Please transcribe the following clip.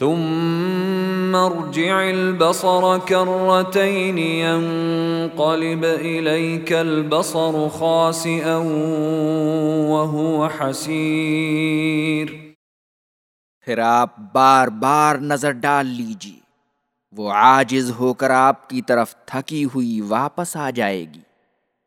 ثم ارجع البصر كرتين ينقلب إليك البصر خاسئا وهو حسير. پھر آپ بار بار نظر ڈال لیجیے وہ عاجز ہو کر آپ کی طرف تھکی ہوئی واپس آ جائے گی۔